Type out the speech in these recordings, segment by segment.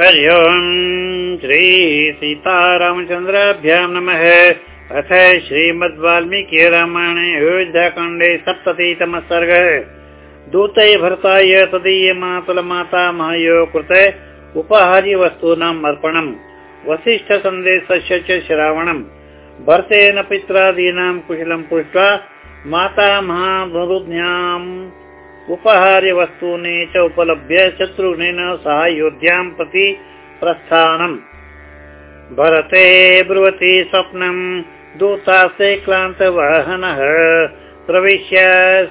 हरि ओम् श्री सीतारामचन्द्राभ्यां नमः। अथ श्रीमद्वाल्मीकि रामायणे अयोध्याकाण्डे सप्ततितमः सर्गः। दूतै भरताय तदीय मातुलमाता महयो कृते उपहार्यवस्तूनाम् अर्पणम्। वसिष्ठसन्देशस्य च श्रावणम्। भरतेन पित्रादीनां कुशलं पृष्ट्वा माता महाबुध्याम् उपहार्यवस्तूनि च उपलभ्य शत्रुघ्नेन सह अयोध्यां प्रति प्रस्थानम् भरते ब्रुवति स्वप्नम् दूतास्ते क्लान्तवाहनः प्रविश्य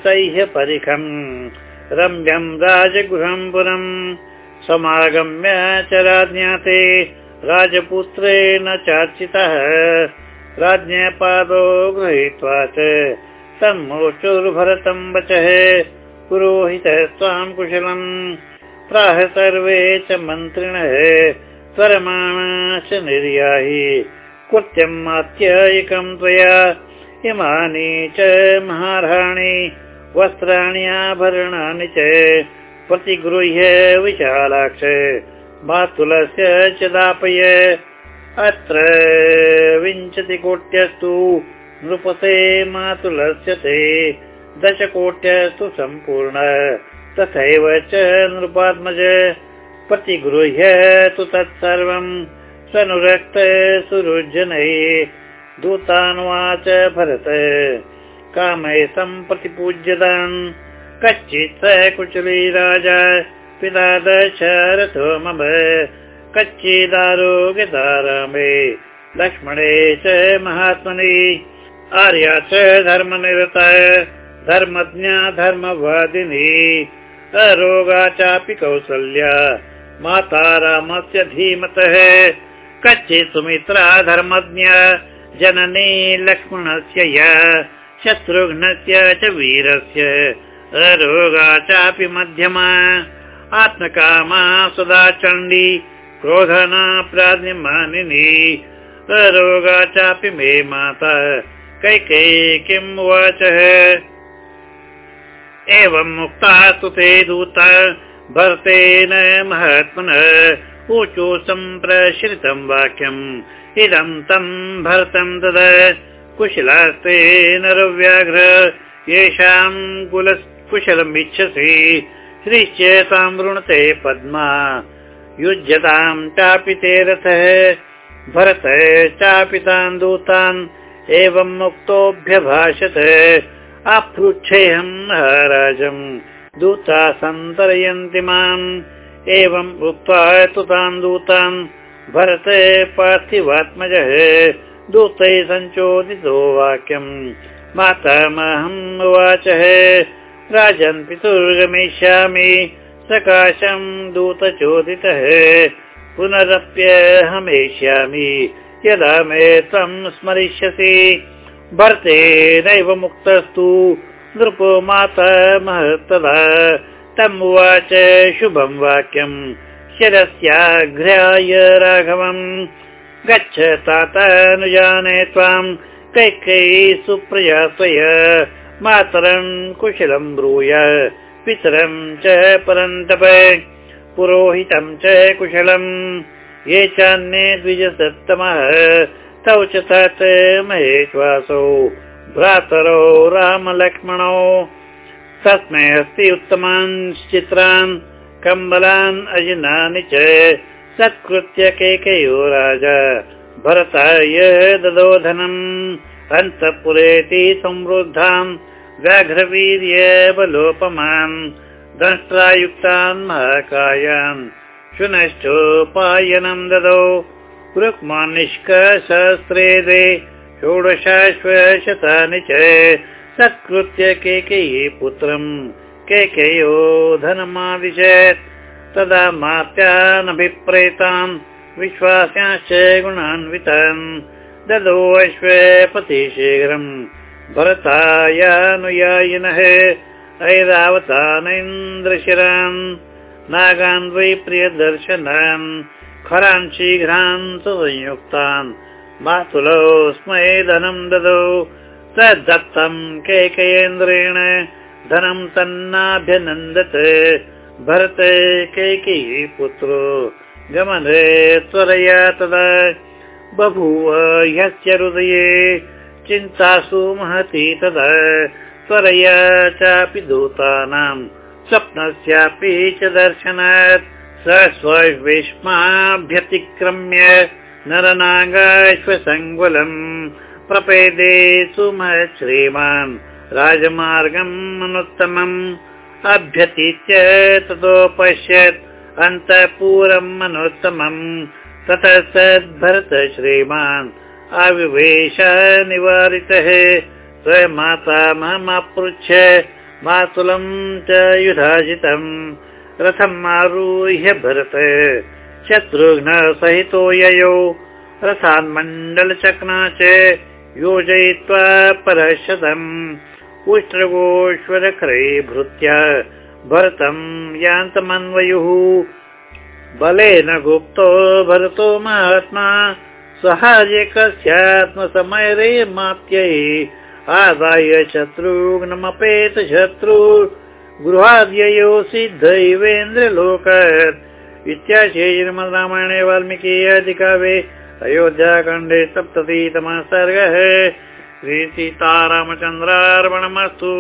सह्य परिखम् रम्यम् राजगृहम् पुरम् समागम्य च राज्ञाते राजपुत्रेण चार्चितः राज्ञपादो गृहीत्वा च सम्मोचुर्भरतम् वचः पुरोहितः स्वां कुशलम्। प्राह सर्वे च मन्त्रिणः। स्वरमाणाश्च निर्याहि। कृत्यम् त्वया। इमानि च महाराणि। वस्त्राणि आभरणानि च। प्रतिगृह्य विशालाक्ष। मातुलस्य च दापय। अत्र विंशतिकोट्यस्तु नृपते मातुलस्य ते दशकोट्यस्तु सम्पूर्ण। तथैव च नृपात्मज प्रतिगृह्य तु तत्सर्वम्। स्वनुरक्त सुरुजनै दूतानुवाच भरत। कामय सम्प्रतिपूज्यतान्। कच्चित् स कुचली राजा पिता दशरथो मम कच्चिदारोग्यतारामे लक्ष्मणे च महात्मनि। आर्या च धर्मनिरता धर्मज्ञा धर्मवादिनी। अरोगा चापि कौसल्या। माता रामस्य धीमतः। कच्चित् सुमित्रा धर्मज्ञ। जननी लक्ष्मणस्य य। शत्रुघ्नस्य च वीरस्य। अरोगा चापि मध्यमा। आत्मकामा सदा चण्डी। क्रोधना प्राज्ञमानिनी। अरोगा चापि मे माता। कैकेयी किम् उवाचः एवम् मुक्ता तु दूत भरतेन महात्मनः ऊचु सम्प्रश्रितम् वाक्यम्। इदम् तम् भरतम् तद कुशलास्ते नरव्याघ्र येषाम् इच्छसि श्रीश्च ताम् वृणते पद्मा। युज्यताम् चापि ते रथः भरत चापि तान् दूतान् एवम् मुक्तोऽभ्यभाषत अपृच्छेऽहम् महाराजम् दूता सन्तरयन्ति माम्। एवम् उक्त्वा तु तान् दूतान्। भरत पार्थिवात्मजः। दूतैः सञ्चोदितो वाक्यम्। मातामहम् उवाचः। राजन् पितुर्गमिष्यामि। सकाशम् दूतचोदितः। पुनरप्यहमेष्यामि। यदा मे त्वम् स्मरिष्यसि भर्तेनैव मुक्तस्तु नृपो माता तम् उवाच शुभम् वाक्यम् शिरस्याघ्राय राघवम्। गच्छ तातानुजाने त्वाम् कैकैः सुप्रया त्वय मातरम् कुशलम् ब्रूय पितरम् च परन्तप। पुरोहितम् च कुशलम् ये चान्ये द्विजसत्तमः तौ च तत् महेश्वासौ भ्रातरौ रामलक्ष्मणौ। तस्मै अस्ति उत्तमान् चित्रान् कम्बलान् अजिनानि च। सत्कृत्य केकयो राजा? भरताय ददो धनम् अन्तःपुरेति संवृद्धान् व्याघ्रवीर्य बलोपमान् दंष्ट्रायुक्तान् महाकायान्। शुनश्चोपायनम् ददौ रुक्मानिष्कसहस्रे दे षोडशाश्वशतानि च सत्कृत्य केकेयी पुत्रम् केकेयो धनमादिशत् तदा मात्यानभिप्रेतान् विश्वास्याश्च गुणान्वितान्। ददो अश्वपति शीघ्रम् भरतायानुयायिनः ऐरावतानेन्द्रशिरान्। नागान् वै प्रियदर्शनान् खरान् शीघ्रान् सुसंयुक्तान्। मातुलौ स्मै धनम् ददौ। तद्दत्तम् कैकेयेन्द्रेण धनम् तन्नाभ्यनन्दत्। भरत कैकेयी पुत्रो गमने त्वरया तदा। बभूव ह्यस्य हृदये चिन्तासु महती तदा। त्वरया चापि दूतानां स्वप्नस्यापि च दर्शनात् स स्वविष्माभ्यतिक्रम्य नरनागाश्वसङ्गुलम् प्रपेदे सुमत् श्रीमान् राजमार्गम् अनुत्तमम् अभ्यतीत्य ततो पश्यत् अन्तःपुरम् अनुत्तमम् ततः सद्भरत श्रीमान् अविवेश निवारितः स्वमातामहमपृच्छ मातुलम् च युधाजितम् रथम् आरुह्य भरत। शत्रुघ्न सहितो ययौ। रथान्मण्डलचक्ना च योजयित्वा परशतम् उष्ट्रगोश्वरकरे भृत्या भरतम् यान्तमन्वयुः। बलेन गुप्तो भरतो महात्मा। सहायकस्यात्मसमयरे मात्यै आदाय शत्रुघ्नमपेत शत्रु गृहाद्ययो सिद्धैवेन्द्रलोक इत्याशे रामायणे वाल्मीकि अधिकावे अयोध्याखण्डे सप्ततितमः सर्गः। श्रीसीतारामचन्द्रार्पणमस्तु